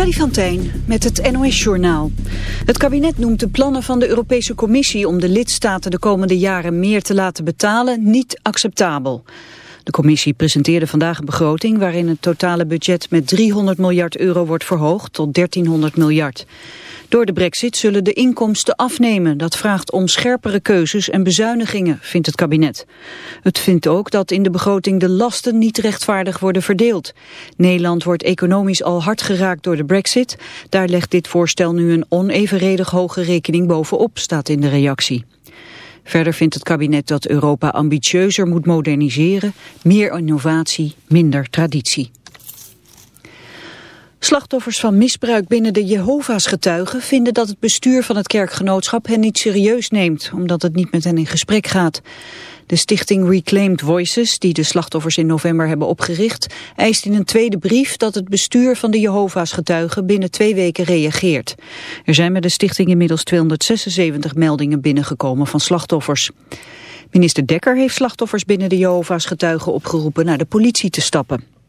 Freddy van met het NOS-journaal. Het kabinet noemt de plannen van de Europese Commissie om de lidstaten de komende jaren meer te laten betalen niet acceptabel. De commissie presenteerde vandaag een begroting waarin het totale budget met 300 miljard euro wordt verhoogd tot 1300 miljard. Door de brexit zullen de inkomsten afnemen. Dat vraagt om scherpere keuzes en bezuinigingen, vindt het kabinet. Het vindt ook dat in de begroting de lasten niet rechtvaardig worden verdeeld. Nederland wordt economisch al hard geraakt door de brexit. Daar legt dit voorstel nu een onevenredig hoge rekening bovenop, staat in de reactie. Verder vindt het kabinet dat Europa ambitieuzer moet moderniseren, meer innovatie, minder traditie. Slachtoffers van misbruik binnen de Jehovah's getuigen vinden dat het bestuur van het kerkgenootschap hen niet serieus neemt, omdat het niet met hen in gesprek gaat. De stichting Reclaimed Voices, die de slachtoffers in november hebben opgericht, eist in een tweede brief dat het bestuur van de Jehovah's getuigen binnen twee weken reageert. Er zijn met de stichting inmiddels 276 meldingen binnengekomen van slachtoffers. Minister Dekker heeft slachtoffers binnen de Jehovah's getuigen opgeroepen naar de politie te stappen.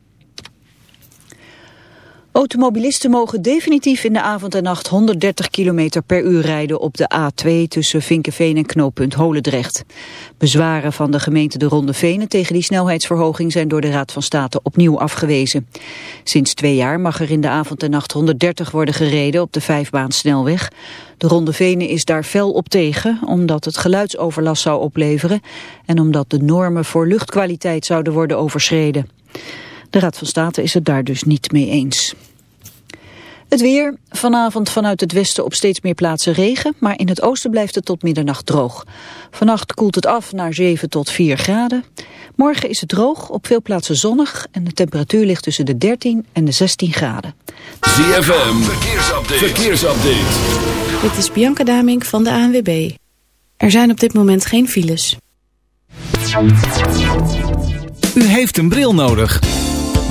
Automobilisten mogen definitief in de avond en nacht 130 km per uur rijden op de A2 tussen Vinkenveen en knooppunt Holendrecht. Bezwaren van de gemeente de Ronde Venen tegen die snelheidsverhoging zijn door de Raad van State opnieuw afgewezen. Sinds twee jaar mag er in de avond en nacht 130 worden gereden op de vijfbaan snelweg. De Ronde Venen is daar fel op tegen, omdat het geluidsoverlast zou opleveren en omdat de normen voor luchtkwaliteit zouden worden overschreden. De Raad van State is het daar dus niet mee eens. Het weer, vanavond vanuit het westen op steeds meer plaatsen regen, maar in het oosten blijft het tot middernacht droog. Vannacht koelt het af naar 7 tot 4 graden. Morgen is het droog, op veel plaatsen zonnig en de temperatuur ligt tussen de 13 en de 16 graden. ZFM, verkeersupdate. verkeersupdate. Dit is Bianca Damink van de ANWB. Er zijn op dit moment geen files. U heeft een bril nodig.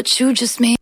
What you just made.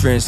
Trans.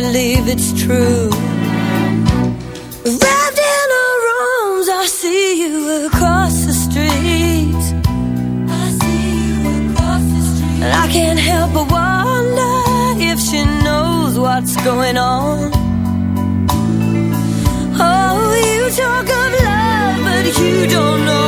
Believe it's true. Wrapped in our arms, I see you across the street. I see you across the street. And I can't help but wonder if she knows what's going on. Oh, you talk of love, but you don't know